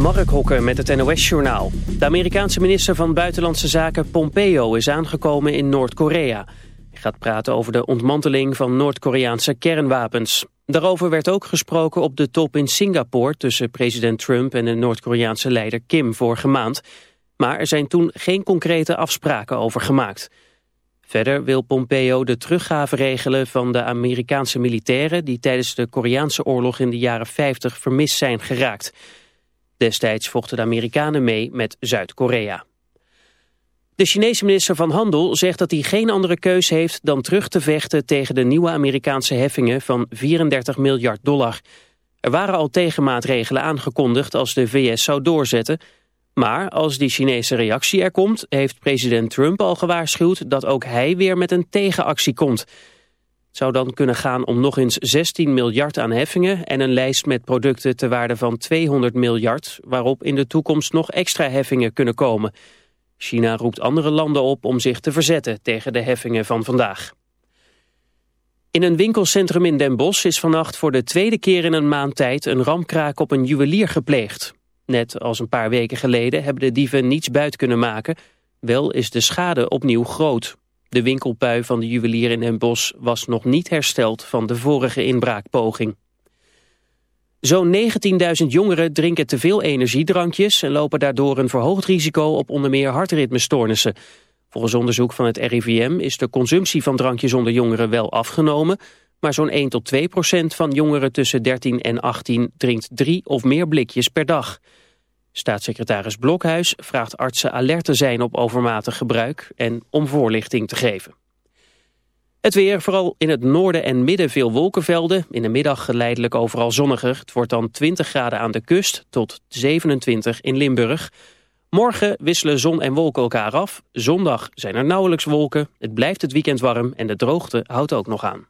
Mark Hokker met het NOS-journaal. De Amerikaanse minister van Buitenlandse Zaken Pompeo is aangekomen in Noord-Korea. Hij gaat praten over de ontmanteling van Noord-Koreaanse kernwapens. Daarover werd ook gesproken op de top in Singapore... tussen president Trump en de Noord-Koreaanse leider Kim vorige maand. Maar er zijn toen geen concrete afspraken over gemaakt. Verder wil Pompeo de teruggave regelen van de Amerikaanse militairen... die tijdens de Koreaanse oorlog in de jaren 50 vermist zijn geraakt... Destijds vochten de Amerikanen mee met Zuid-Korea. De Chinese minister van Handel zegt dat hij geen andere keus heeft dan terug te vechten tegen de nieuwe Amerikaanse heffingen van 34 miljard dollar. Er waren al tegenmaatregelen aangekondigd als de VS zou doorzetten. Maar als die Chinese reactie er komt, heeft president Trump al gewaarschuwd dat ook hij weer met een tegenactie komt. Zou dan kunnen gaan om nog eens 16 miljard aan heffingen en een lijst met producten te waarde van 200 miljard, waarop in de toekomst nog extra heffingen kunnen komen. China roept andere landen op om zich te verzetten tegen de heffingen van vandaag. In een winkelcentrum in Den Bosch is vannacht voor de tweede keer in een maand tijd een ramkraak op een juwelier gepleegd. Net als een paar weken geleden hebben de dieven niets buit kunnen maken. Wel is de schade opnieuw groot. De winkelpui van de juwelier in Bosch was nog niet hersteld van de vorige inbraakpoging. Zo'n 19.000 jongeren drinken te veel energiedrankjes en lopen daardoor een verhoogd risico op onder meer hartritmestoornissen. Volgens onderzoek van het RIVM is de consumptie van drankjes onder jongeren wel afgenomen, maar zo'n 1 tot 2 procent van jongeren tussen 13 en 18 drinkt drie of meer blikjes per dag. Staatssecretaris Blokhuis vraagt artsen alert te zijn op overmatig gebruik en om voorlichting te geven. Het weer, vooral in het noorden en midden veel wolkenvelden. In de middag geleidelijk overal zonniger. Het wordt dan 20 graden aan de kust tot 27 in Limburg. Morgen wisselen zon en wolken elkaar af. Zondag zijn er nauwelijks wolken. Het blijft het weekend warm en de droogte houdt ook nog aan.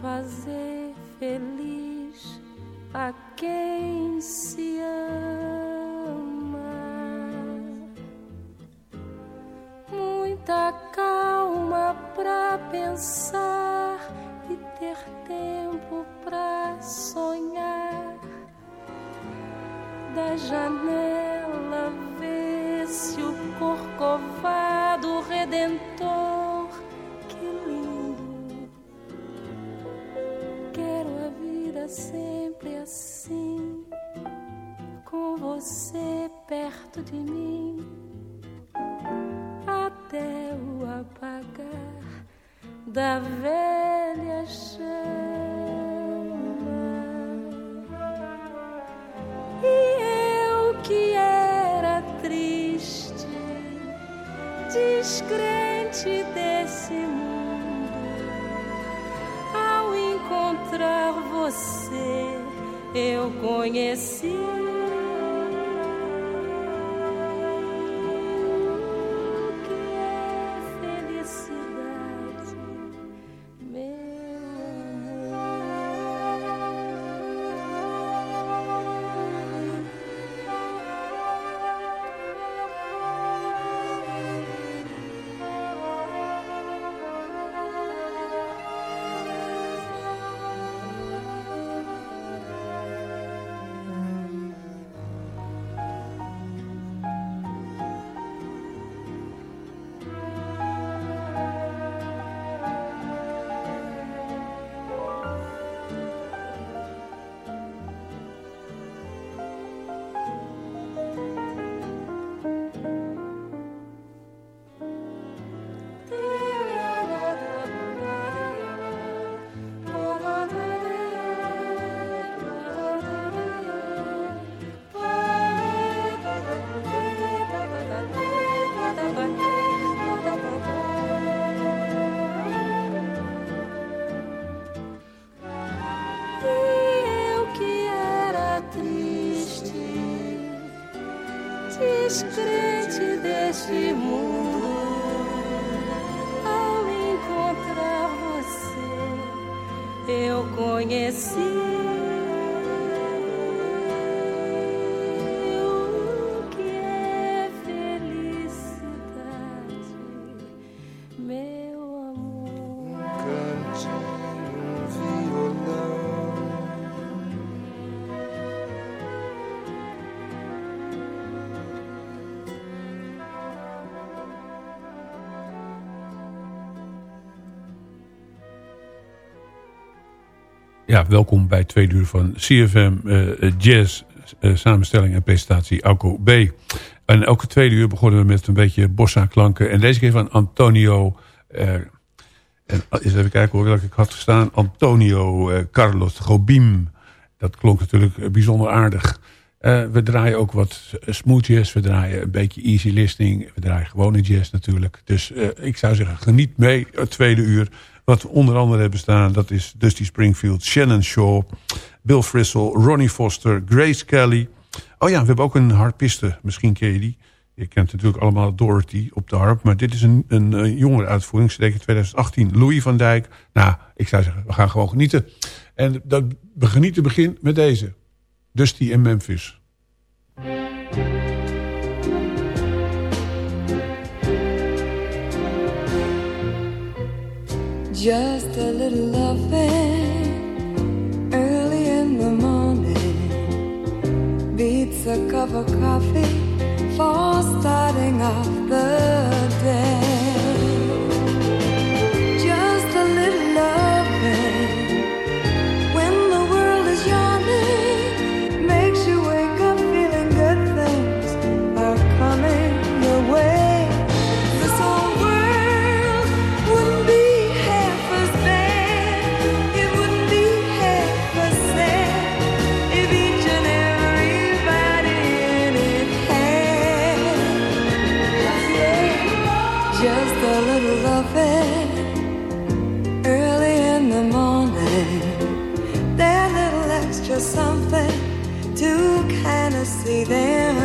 Fazer feliz a see. Ja, welkom bij twee uur van CFM uh, Jazz, uh, samenstelling en presentatie Alco B. En elke tweede uur begonnen we met een beetje bossa klanken. En deze keer van Antonio... Uh, en even kijken hoor, welke ik had gestaan. Antonio Carlos Gobim. Dat klonk natuurlijk bijzonder aardig. we draaien ook wat smooth jazz. We draaien een beetje easy listening. We draaien gewone jazz natuurlijk. Dus ik zou zeggen, geniet mee het tweede uur... Wat onder andere hebben staan, dat is Dusty Springfield, Shannon Shaw, Bill Frisell, Ronnie Foster, Grace Kelly. Oh ja, we hebben ook een harpiste, misschien ken je die. Je kent natuurlijk allemaal Dorothy op de harp. Maar dit is een, een, jongere uitvoering, CD 2018. Louis van Dijk. Nou, ik zou zeggen, we gaan gewoon genieten. En dat, we genieten begin met deze. Dusty in Memphis. Just a little loving early in the morning beats a cup of coffee for starting off the day. there.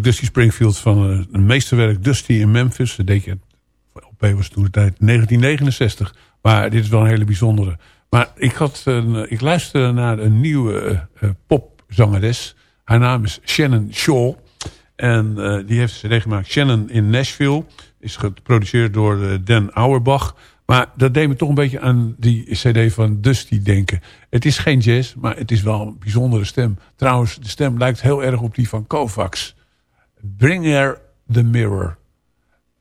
Dusty Springfield van uh, een meesterwerk Dusty in Memphis. Dat deed je, op was toen tijd 1969. Maar dit is wel een hele bijzondere. Maar ik, had een, ik luisterde naar een nieuwe uh, popzangeres. Haar naam is Shannon Shaw. En uh, die heeft cd gemaakt. Shannon in Nashville. Is geproduceerd door Dan Auerbach. Maar dat deed me toch een beetje aan die cd van Dusty denken. Het is geen jazz, maar het is wel een bijzondere stem. Trouwens, de stem lijkt heel erg op die van Kovacs. Bring Her the Mirror.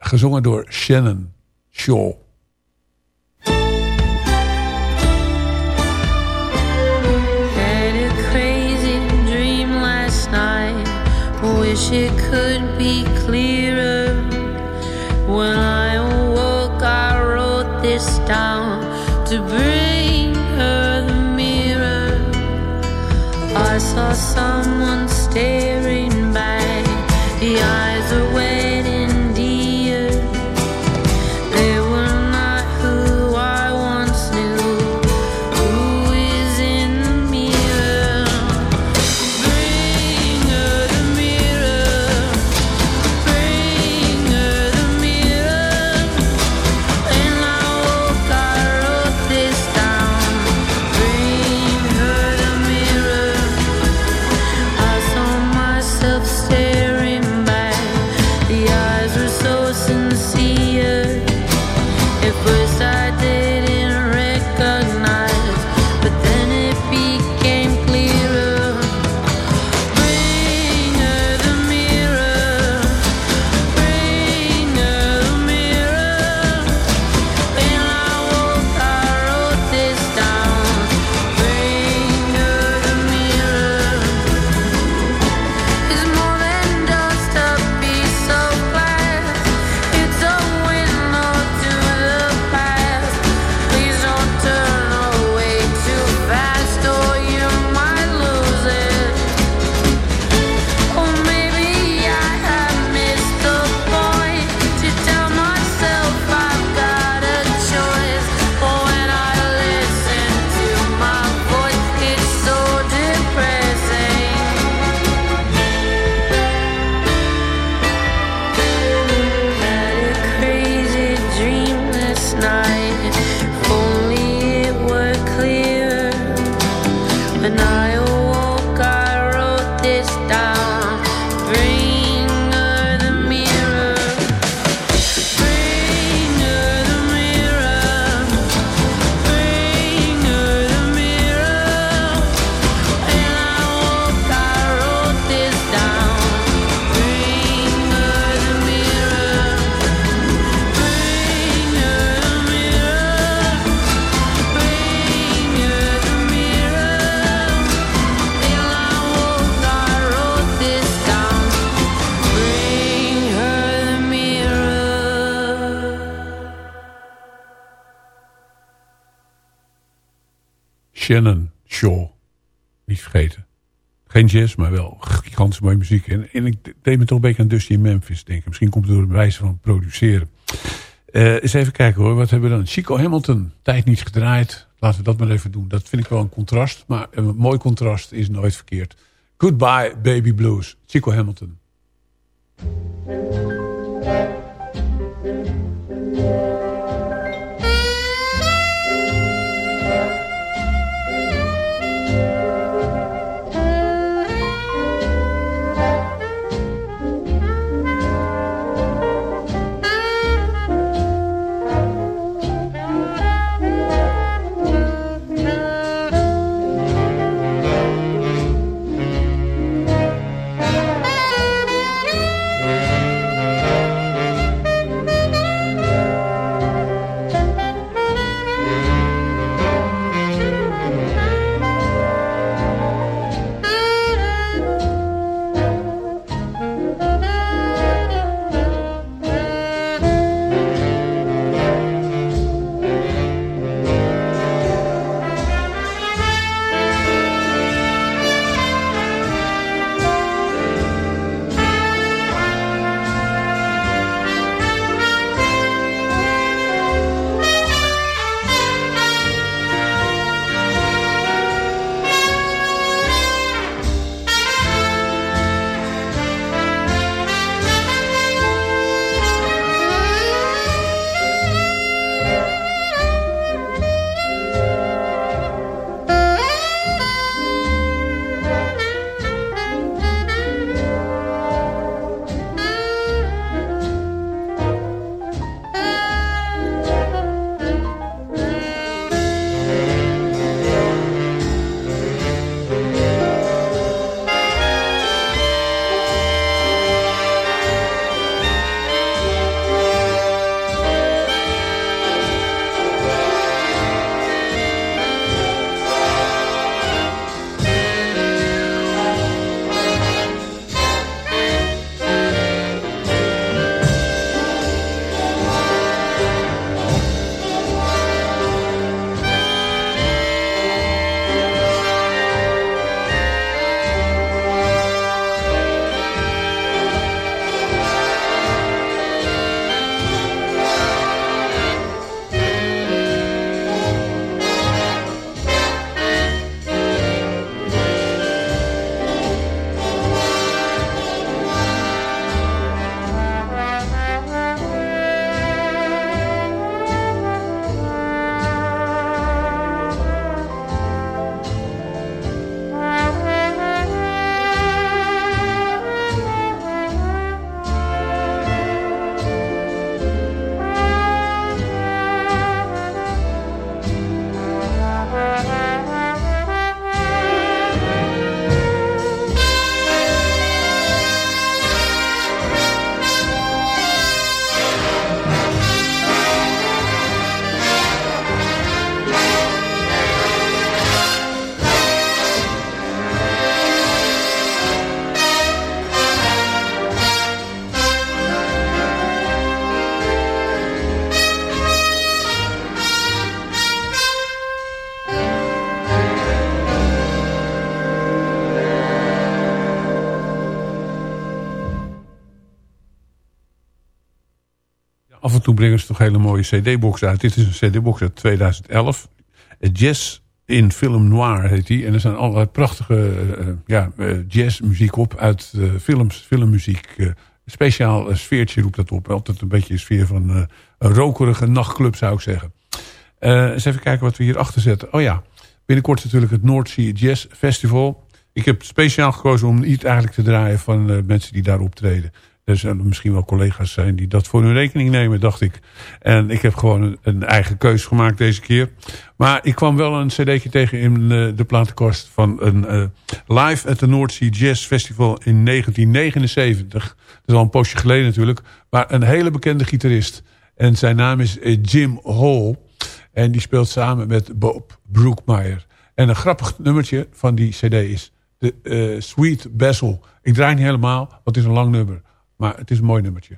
Gezongen door Shannon Shaw. Wish it could be clearer when I awoke. I wrote this down to bring her the mirror. I saw someone staring Shannon Shaw. Niet vergeten. Geen jazz, maar wel gigantisch mooie muziek. En, en ik deed me toch een beetje aan Dusty in Memphis denken. Misschien komt het door de wijze van produceren. Uh, eens even kijken hoor. Wat hebben we dan? Chico Hamilton. Tijd niet gedraaid. Laten we dat maar even doen. Dat vind ik wel een contrast. Maar een mooi contrast is nooit verkeerd. Goodbye Baby Blues. Chico Hamilton. Ze toch hele mooie cd-box uit. Dit is een cd-box uit 2011. Jazz in film noir heet die. En er zijn allerlei prachtige uh, ja, jazzmuziek op uit films, filmmuziek. speciaal sfeertje roept dat op. Altijd een beetje een sfeer van een rokerige nachtclub zou ik zeggen. eens even kijken wat we hier achter zetten. Oh ja, binnenkort natuurlijk het Sea Jazz Festival. Ik heb speciaal gekozen om niet eigenlijk te draaien van mensen die daar optreden. Er zullen misschien wel collega's zijn die dat voor hun rekening nemen, dacht ik. En ik heb gewoon een, eigen keus gemaakt deze keer. Maar ik kwam wel een cd'tje tegen in uh, de platenkast van een uh, live at the North Sea Jazz Festival in 1979. Dat is al een poosje geleden natuurlijk. Maar een hele bekende gitarist. En zijn naam is uh, Jim Hall. En die speelt samen met Bob Brookmeyer. En een grappig nummertje van die cd is de Sweet Basil. Ik draai niet helemaal, want het is een lang nummer. Maar het is een mooi nummertje.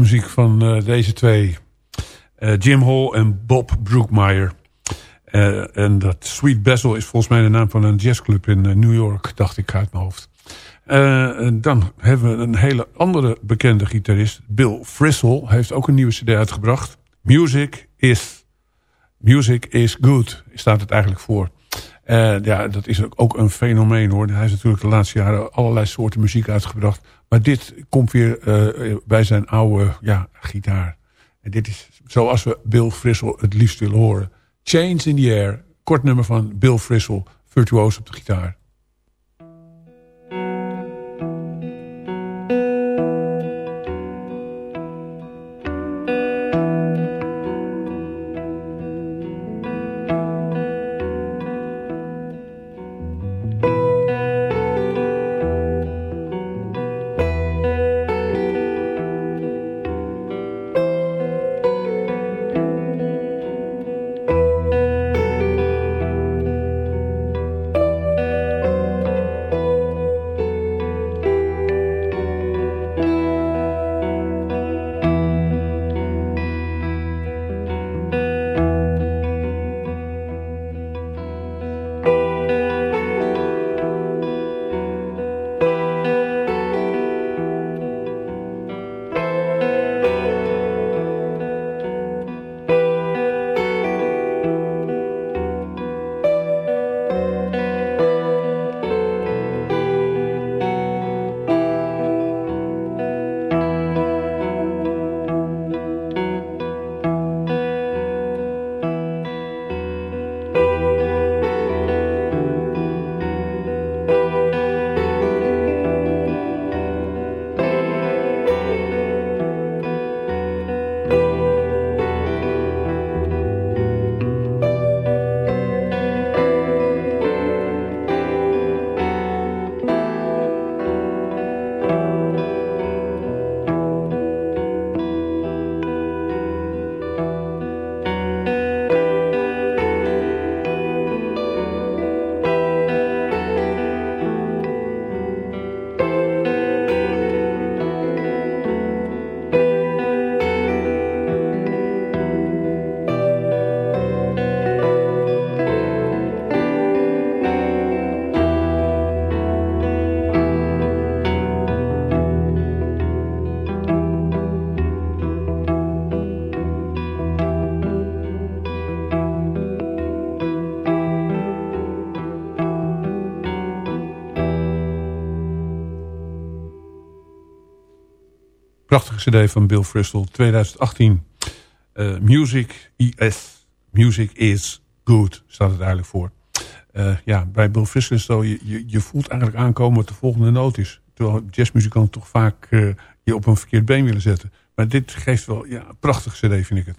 Muziek van uh, deze twee. Uh, Jim Hall en Bob Brookmeyer. Uh, en dat Sweet Basil is volgens mij de naam van een jazzclub in New York, dacht ik uit mijn hoofd. dan hebben we een hele andere bekende gitarist. Bill Frisell heeft ook een nieuwe cd uitgebracht. Music is, music is good, staat het eigenlijk voor. Uh, ja, dat is ook een fenomeen hoor. Hij heeft natuurlijk de laatste jaren allerlei soorten muziek uitgebracht. Maar dit komt weer uh, bij zijn oude ja, gitaar. En dit is zoals we Bill Frissel het liefst willen horen. Chains in the Air, kort nummer van Bill Frissel, virtuoos op de gitaar. Prachtige cd van Bill Frisell, 2018. Uh, music is, music is good, staat het eigenlijk voor. Uh, ja, bij Bill Frisell is zo, je, je, je, voelt eigenlijk aankomen wat de volgende noot is. Terwijl jazzmuzikanten toch vaak uh, je op een verkeerd been willen zetten. Maar dit geeft wel, ja, een prachtige cd vind ik het.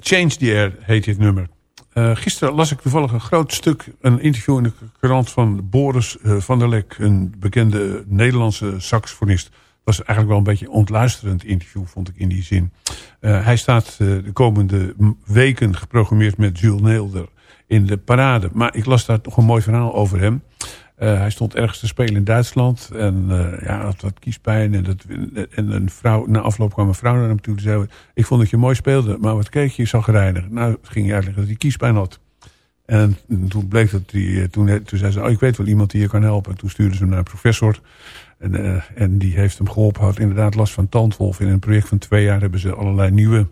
Change the Air heet dit nummer. Uh, gisteren las ik toevallig een groot stuk, een interview in de krant van Boris van der Lek, een bekende Nederlandse saxofonist. Was eigenlijk wel een beetje ontluisterend interview, vond ik in die zin. Uh, hij staat de komende weken geprogrammeerd met Jules Neelder in de parade. Maar ik las daar nog een mooi verhaal over hem. Uh, hij stond ergens te spelen in Duitsland. En ja, had wat kiespijn. En, dat, en een vrouw, na afloop kwam een vrouw naar hem toe. En zei, ik vond dat je mooi speelde. Maar wat keek je zagrijnig. Nou, het ging hij uitleggen dat hij kiespijn had. En toen bleek dat hij... Toen, toen zei ze, oh, ik weet wel iemand die je kan helpen. En toen stuurde ze hem naar een professor. En, uh, en die heeft hem geholpen. Had inderdaad last van tandwolf. In een project van twee jaar hebben ze allerlei nieuwe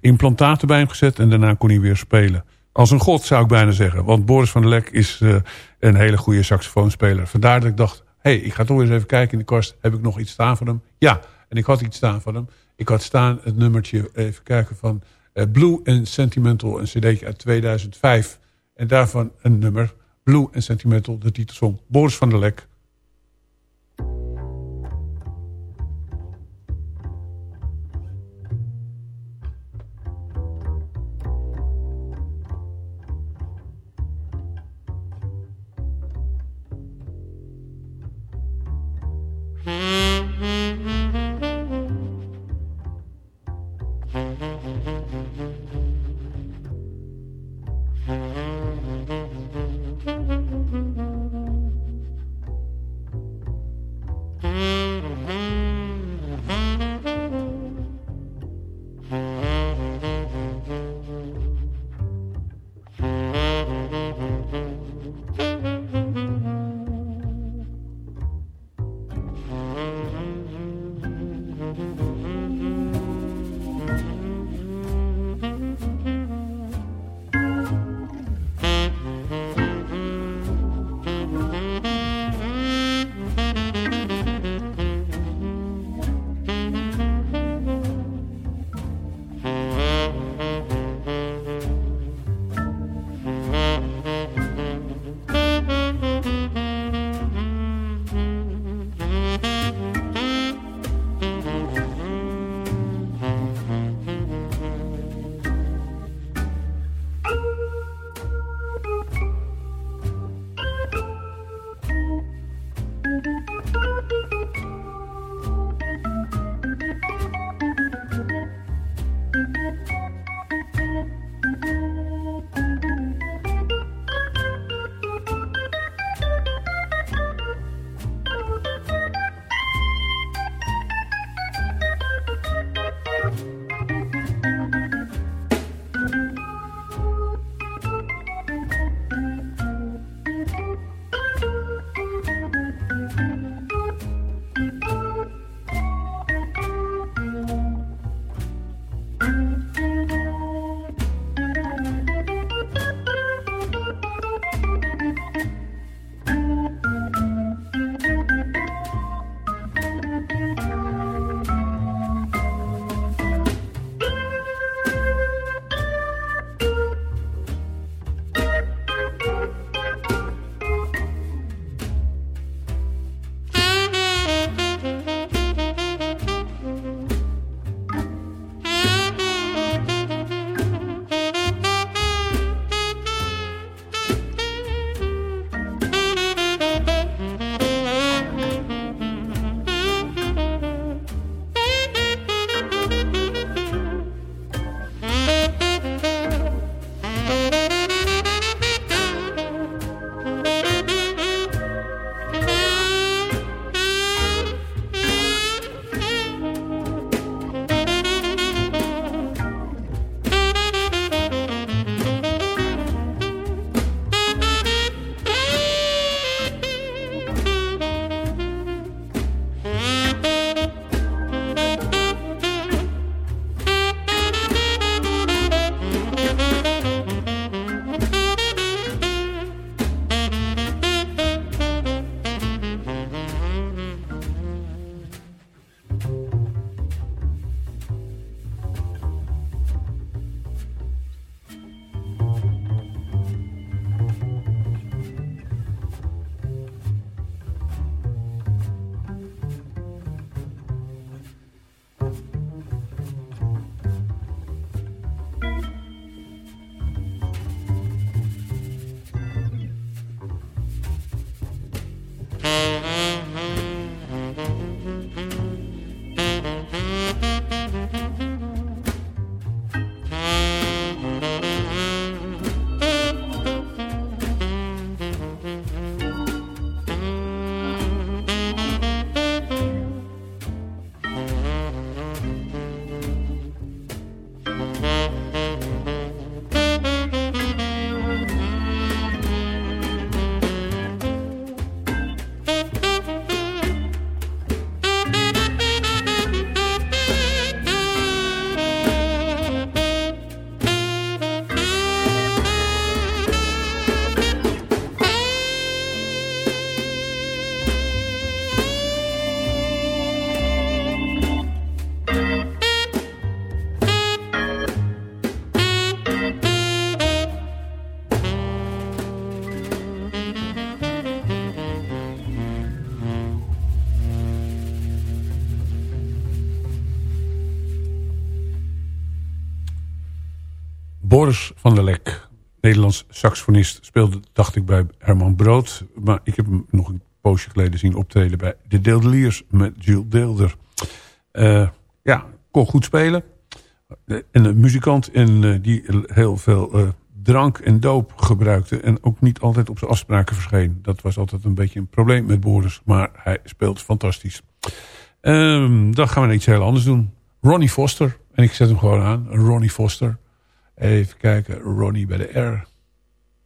implantaten bij hem gezet. En daarna kon hij weer spelen. Als een god zou ik bijna zeggen. Want Boris van der Lek is uh, een hele goede saxofoonspeler. Vandaar dat ik dacht, hé, hey, ik ga toch eens even kijken in de kast. Heb ik nog iets staan van hem? Ja, en ik had iets staan van hem. Ik had staan het nummertje, even kijken, van uh, Blue and Sentimental. Een cd'tje uit 2005. En daarvan een nummer, Blue and Sentimental, de titelsong. Boris van der Lek. Van der Lek, Nederlands saxofonist, speelde, dacht ik, bij Herman Brood. Maar ik heb hem nog een poosje geleden zien optreden bij de Deeldeliers met Jules Deelder. Uh, ja, kon goed spelen. En een muzikant in, uh, die heel veel uh, drank en doop gebruikte. En ook niet altijd op zijn afspraken verscheen. Dat was altijd een beetje een probleem met Boris. Maar hij speelt fantastisch. Um, dan gaan we iets heel anders doen. Ronnie Foster. En ik zet hem gewoon aan. Ronnie Foster. Even kijken. Ronnie bij de R.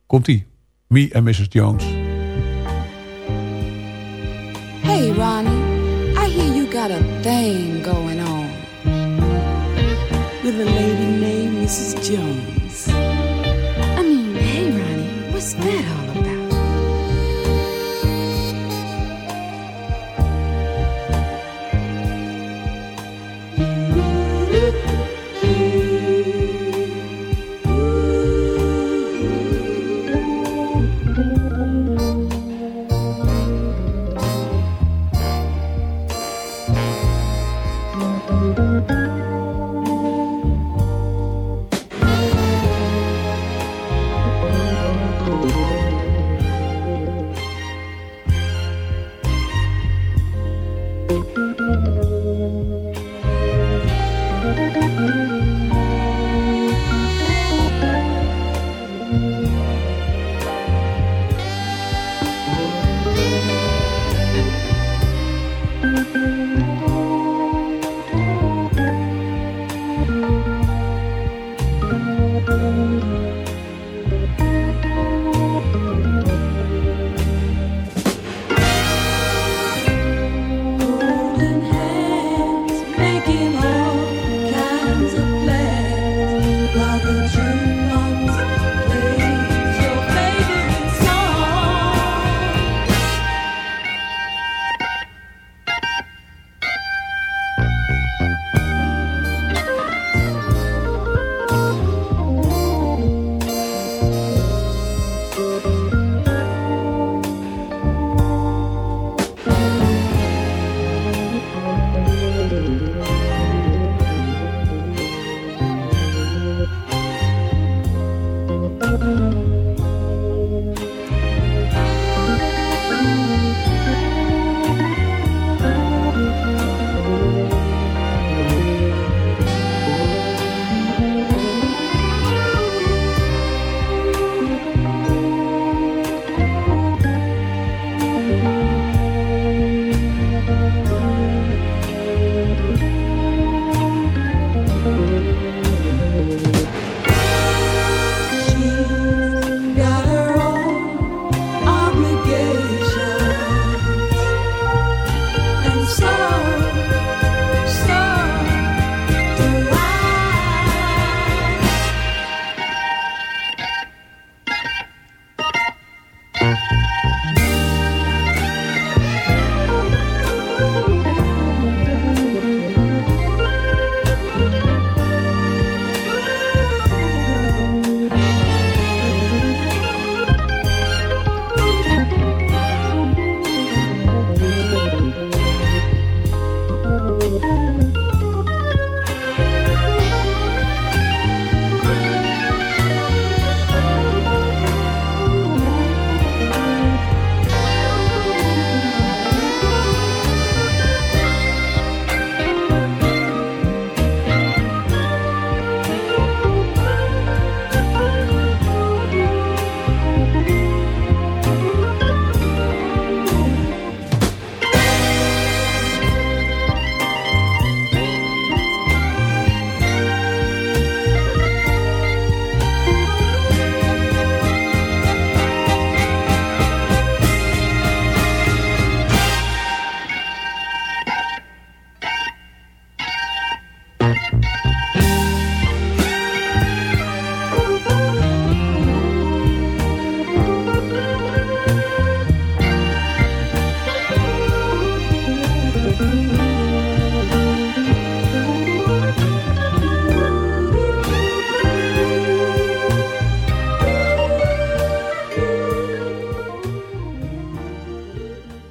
Komt-ie. Me en Mrs. Jones. Hey Ronnie. I hear you got a thing going on. With a lady named Mrs. Jones. I mean, hey Ronnie. What's that all about?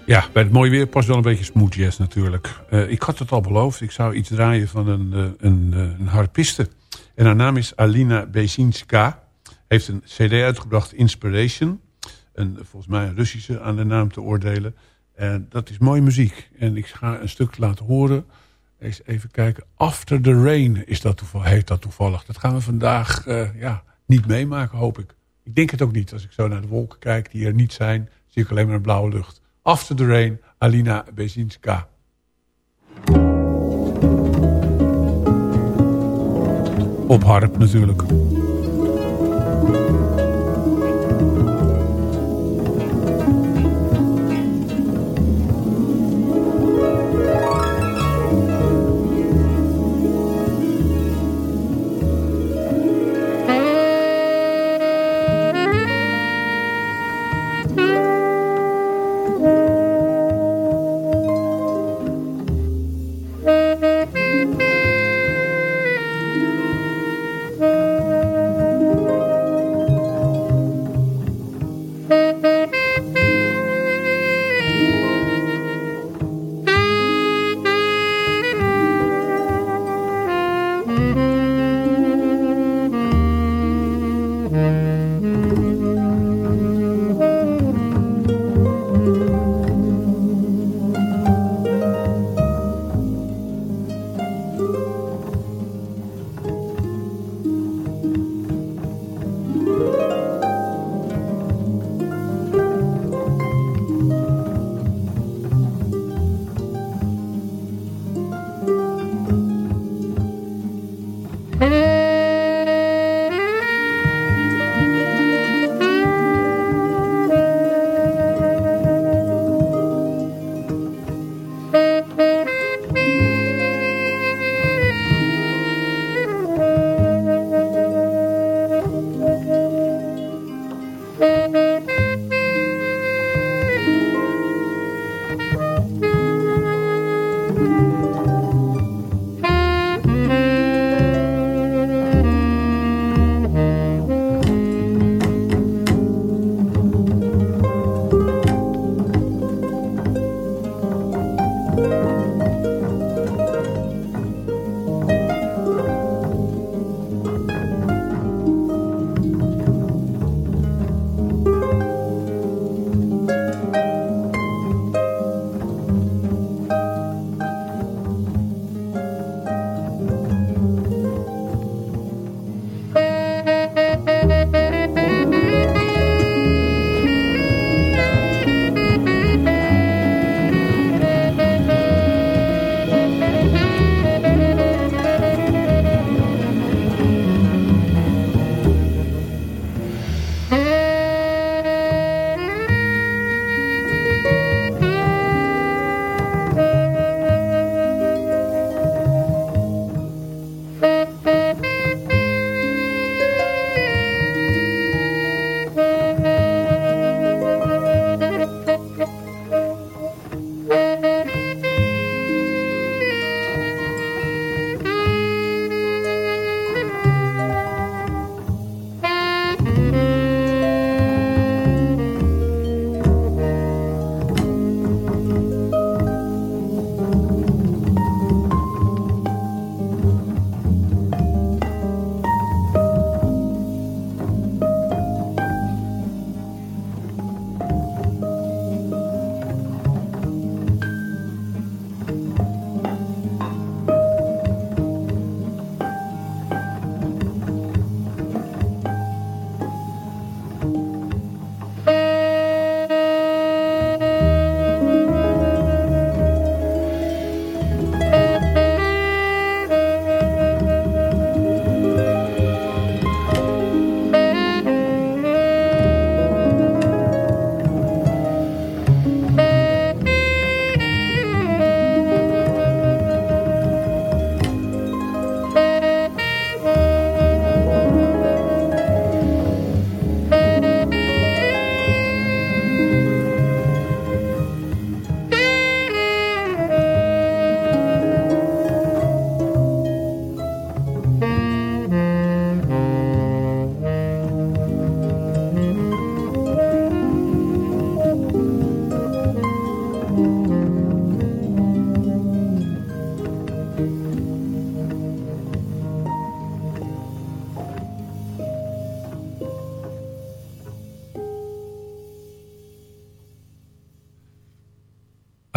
Ja, bij het mooie weer past wel een beetje smooth jazz natuurlijk. Uh, ik had het al beloofd, ik zou iets draaien van een, uh, een, uh, een harpiste. En haar naam is Alina Bezinska. Heeft een cd uitgebracht, Inspiration. Een, volgens mij een Russische aan de naam te oordelen. En dat is mooie muziek. En ik ga een stuk laten horen. Eens even kijken. After the Rain is dat toevallig, heet dat toevallig. Dat gaan we vandaag ja, niet meemaken, hoop ik. Ik denk het ook niet. Als ik zo naar de wolken kijk die er niet zijn... zie ik alleen maar een blauwe lucht. After the Rain, Alina Bezinska. Op harp natuurlijk.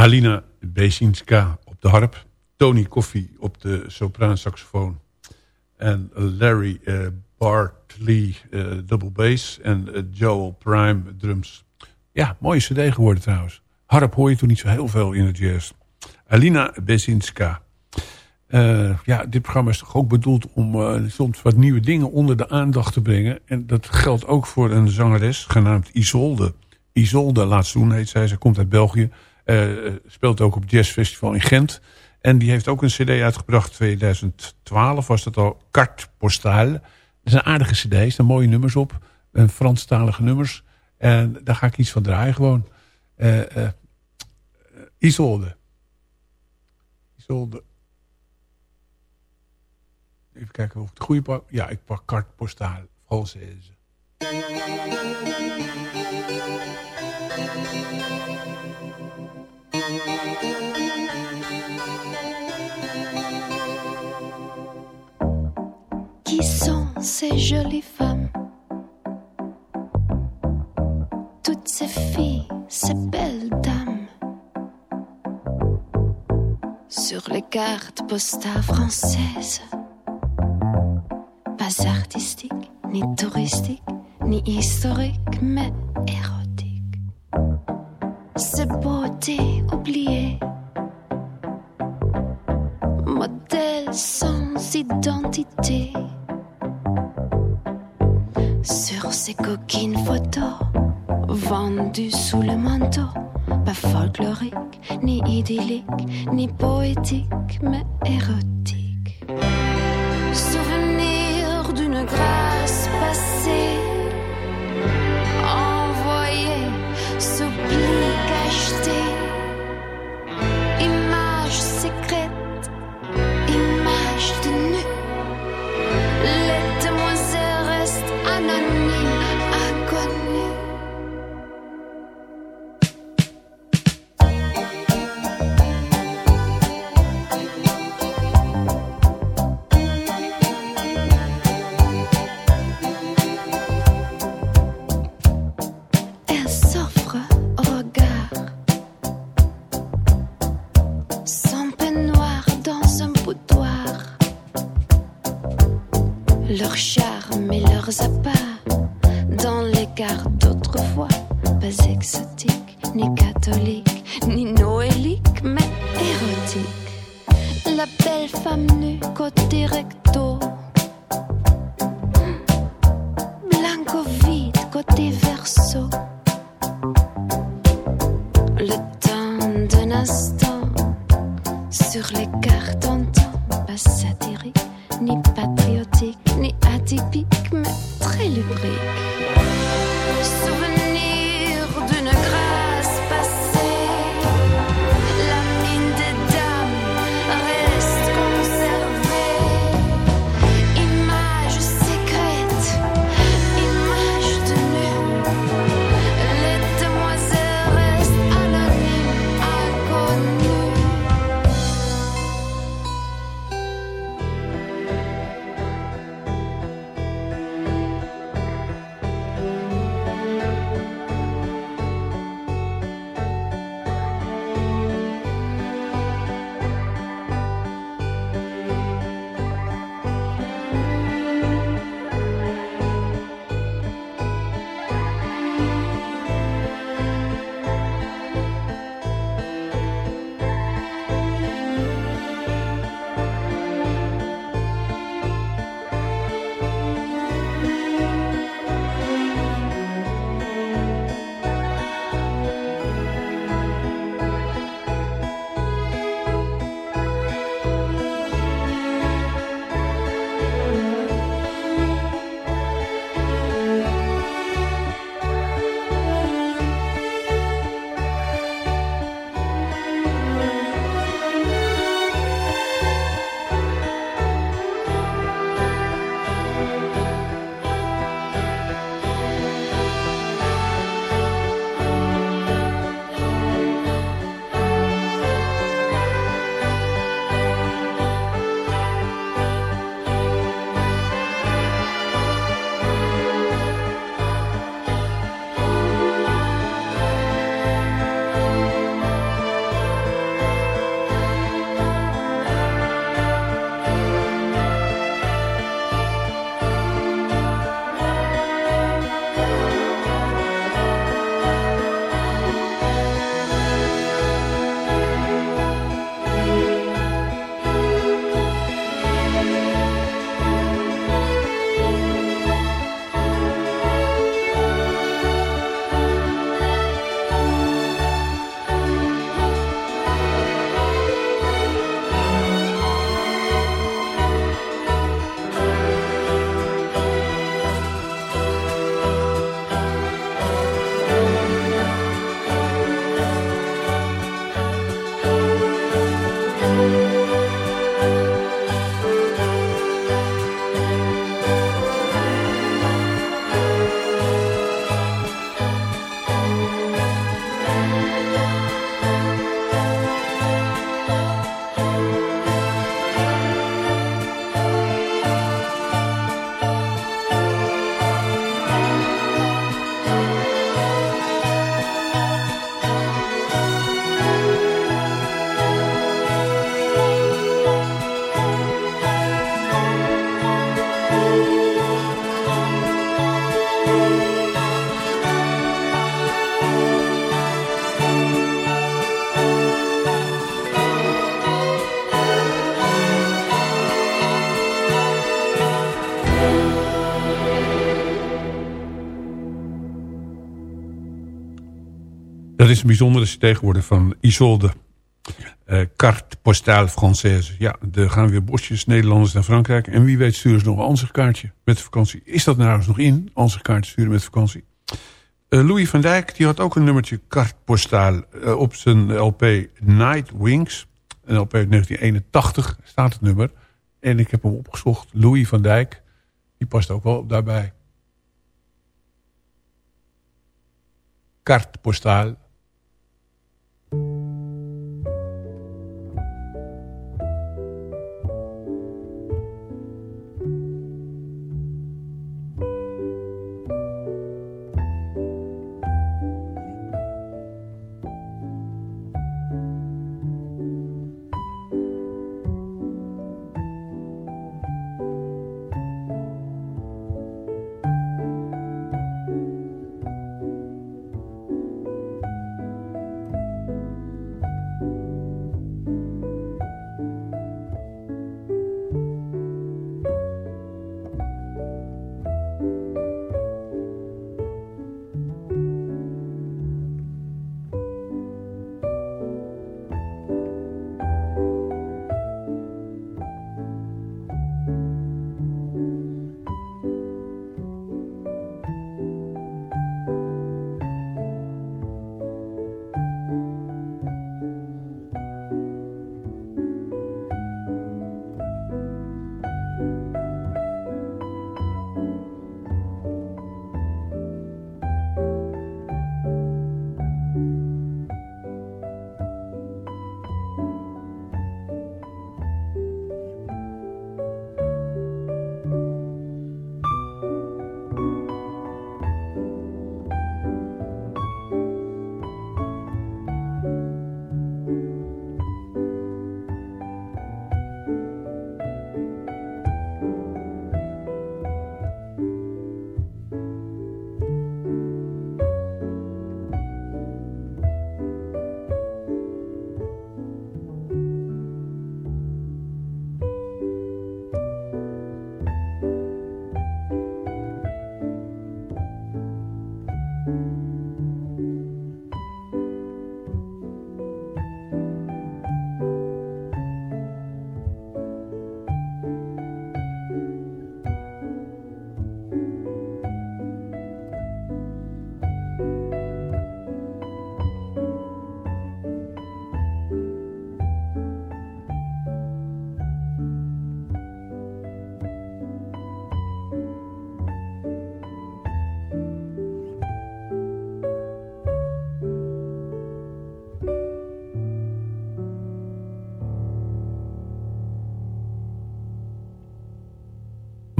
Alina Besinska op de harp. Tony Coffey op de sopraansaxofoon. En Larry uh, Bartley uh, double bass. En uh, Joel Prime drums. Ja, mooie cd geworden trouwens. Harp hoor je toen niet zo heel veel in de jazz. Alina Besinska. ja, dit programma is toch ook bedoeld om soms wat nieuwe dingen onder de aandacht te brengen. En dat geldt ook voor een zangeres genaamd Isolde. Isolde Laatsoen heet zij. Ze komt uit België. Speelt ook op het jazzfestival in Gent. En die heeft ook een cd uitgebracht. 2012 was dat al. Carte Postale. Dat is een aardige cd. Er staan mooie nummers op. En Franstalige nummers. En daar ga ik iets van draaien gewoon. Isolde. Isolde. Even kijken of ik het goede pak. Ja, ik pak Carte Postale. Française. Qui sont ces jolies femmes? Toutes ces filles, ces belles dames. Sur les cartes postales françaises. Pas artistique, ni touristique, ni historique, mais érotique Ces beautés oubliées Modèles sans identité. Sur ces coquines photos, vendues sous le manteau, pas folklorique, ni idyllique, ni poétique, mais érotique. Souvenir d'une grâce passée, is een bijzondere van Isolde. Uh, carte postale française. Ja, er gaan weer bosjes Nederlanders naar Frankrijk. En wie weet sturen ze nog een ansichtkaartje met vakantie. Is dat nou eens nog in, ansichtkaartje sturen met vakantie? Uh, Louis van Dijk die had ook een nummertje carte postale uh, op zijn LP Night Wings. Een LP uit 1981 staat het nummer. En ik heb hem opgezocht. Louis van Dijk, die past ook wel daarbij. Carte postale you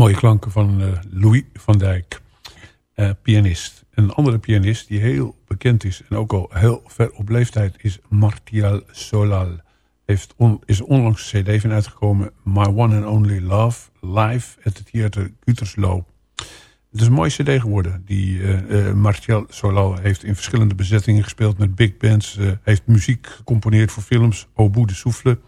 Mooie klanken van uh, Louis van Dijk, uh, pianist. Een andere pianist die heel bekend is en ook al heel ver op leeftijd is Martial Solal. Heeft is onlangs een cd van uitgekomen, My One and Only Love, live at the Theater Gütersloh. Het is een mooie cd geworden. Die uh, Martial Solal heeft in verschillende bezettingen gespeeld met big bands. heeft muziek gecomponeerd voor films, bout de souffle...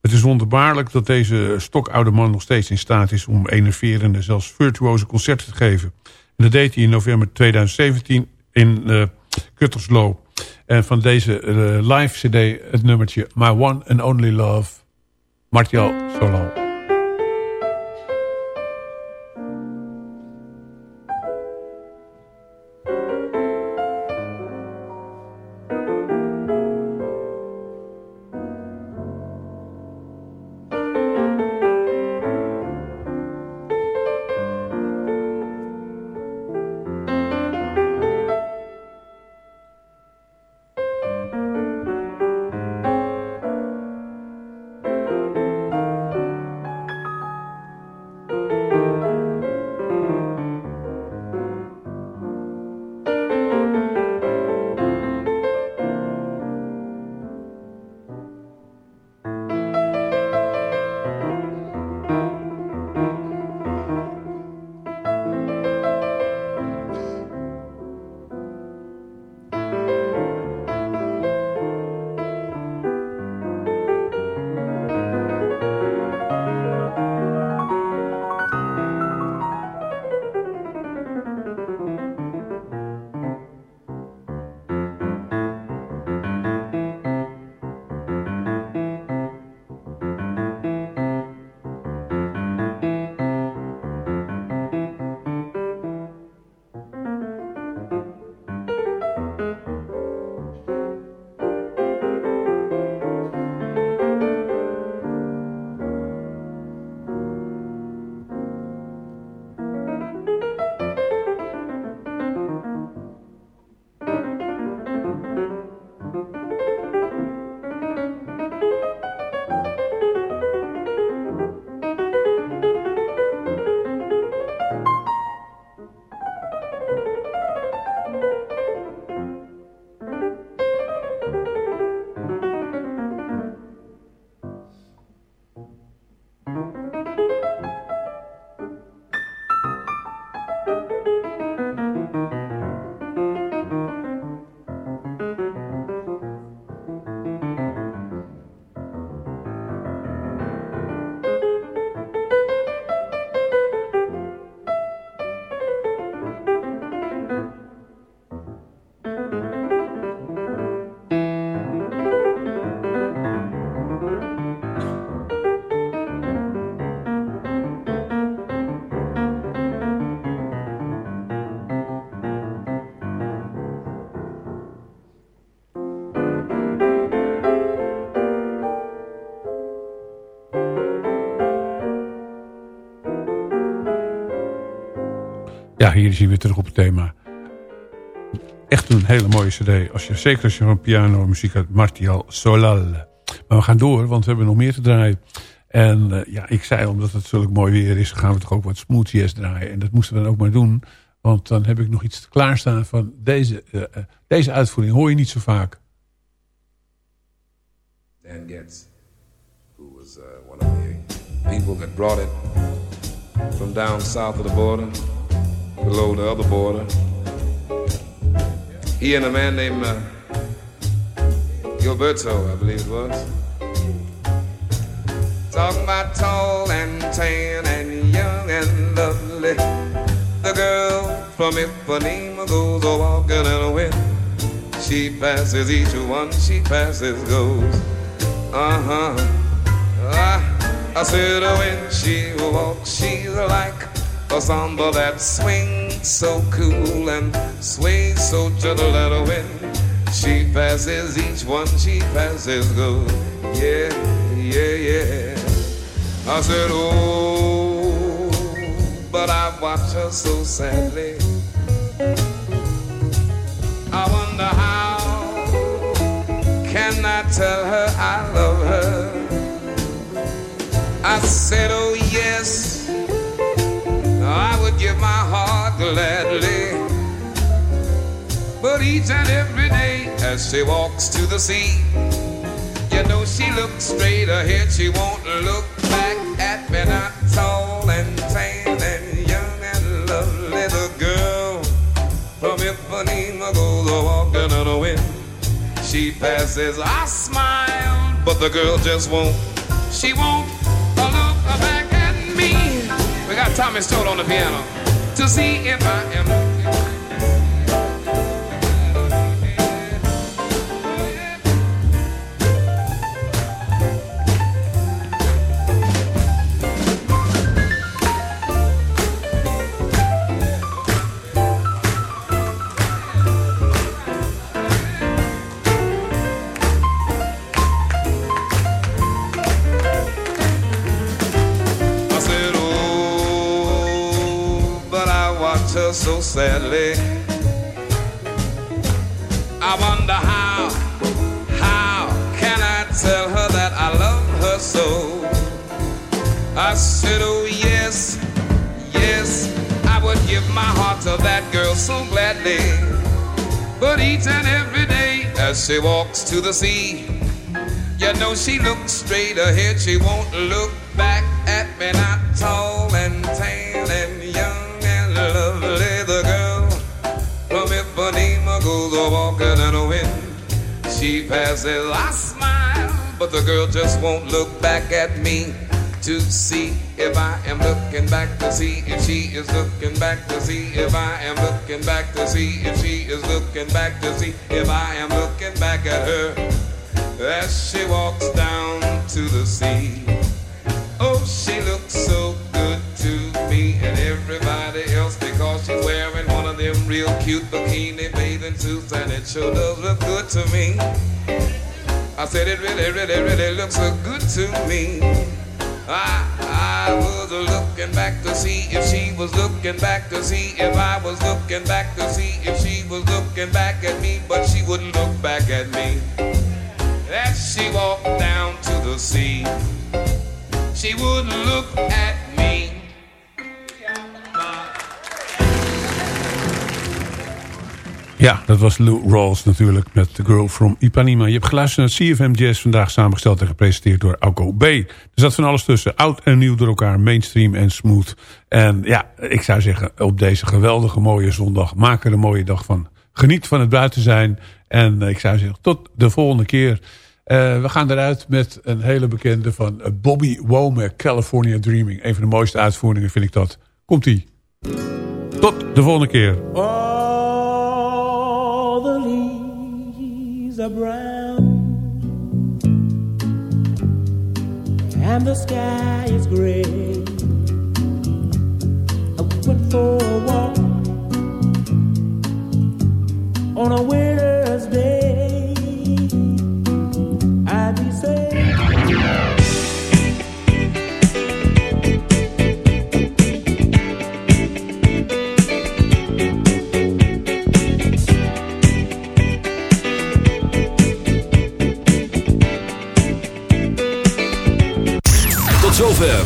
Het is wonderbaarlijk dat deze stokoude man nog steeds in staat is... om enerverende, zelfs virtuoze concerten te geven. En dat deed hij in november 2017 in uh, Kuttersloh. En van deze uh, live cd het nummertje My One and Only Love, Martial Solal. Hier hij weer terug op het thema. Echt een hele mooie cd. Als je, zeker als je van piano muziek uit Martial Solal. Maar we gaan door, want we hebben nog meer te draaien. En uh, ja, ik zei omdat het zulk mooi weer is... gaan we toch ook wat smooth jazz draaien. En dat moesten we dan ook maar doen. Want dan heb ik nog iets klaarstaan van deze, uh, deze uitvoering. Hoor je niet zo vaak. Dan Getz, who was one of the people that brought it from down south of the border, below the other border. He and a man named uh, Gilberto, I believe it was. Talking about tall and tan and young and lovely. The girl from Ipanema goes a walking in a wind. She passes each one, she passes goes. Uh huh. I, I said oh, when she walks, she's like a samba that swings so cool and sways so gentle that a wind. She passes each one, she passes go. Yeah, yeah, yeah. I said, oh, but I watch her so sadly. I wonder how can I tell her I love her? I said, oh yes, I would give my heart gladly. But each and every day as she walks to the sea, you know she looks straight ahead, she won't look back at me, not tall and tan and young and lovely. The girl from Ipanema goes walking in the wind. She passes, I smile, but the girl just won't. She won't Tommy Stoll on the piano to see if I am. She walks to the sea, you know she looks straight ahead, she won't look back at me, not tall and tan and young and lovely. The girl from Ipanema goes a walking in the wind. She passes, I smile, but the girl just won't look back at me to see if I am looking back to see if she is looking back to see if I am looking back to see if she is looking back to see if I am looking back at her as she walks down to the sea. Oh, she looks so good to me and everybody else because she's wearing one of them real cute bikini bathing suits and it sure does look good to me. I said it really, really, really looks so good to me. I, I was looking back to see if she was looking back to see if I was looking back to see if she was looking back at me, but she wouldn't look back at me. As she walked down to the sea, she wouldn't look at Ja, dat was Lou Rawls natuurlijk met The Girl from Ipanema. Je hebt geluisterd naar CFM Jazz, vandaag samengesteld en gepresenteerd door Alco B. Er zat van alles tussen, oud en nieuw door elkaar, mainstream en smooth. En ja, ik zou zeggen, op deze geweldige mooie zondag, maak er een mooie dag van. Geniet van het buiten zijn en ik zou zeggen, tot de volgende keer. Uh, we gaan eruit met een hele bekende van Bobby Womack, California Dreaming. Een van de mooiste uitvoeringen vind ik dat. Komt-ie. Tot de volgende keer. Are brown. And the sky is gray. I went for a walk. On a winter's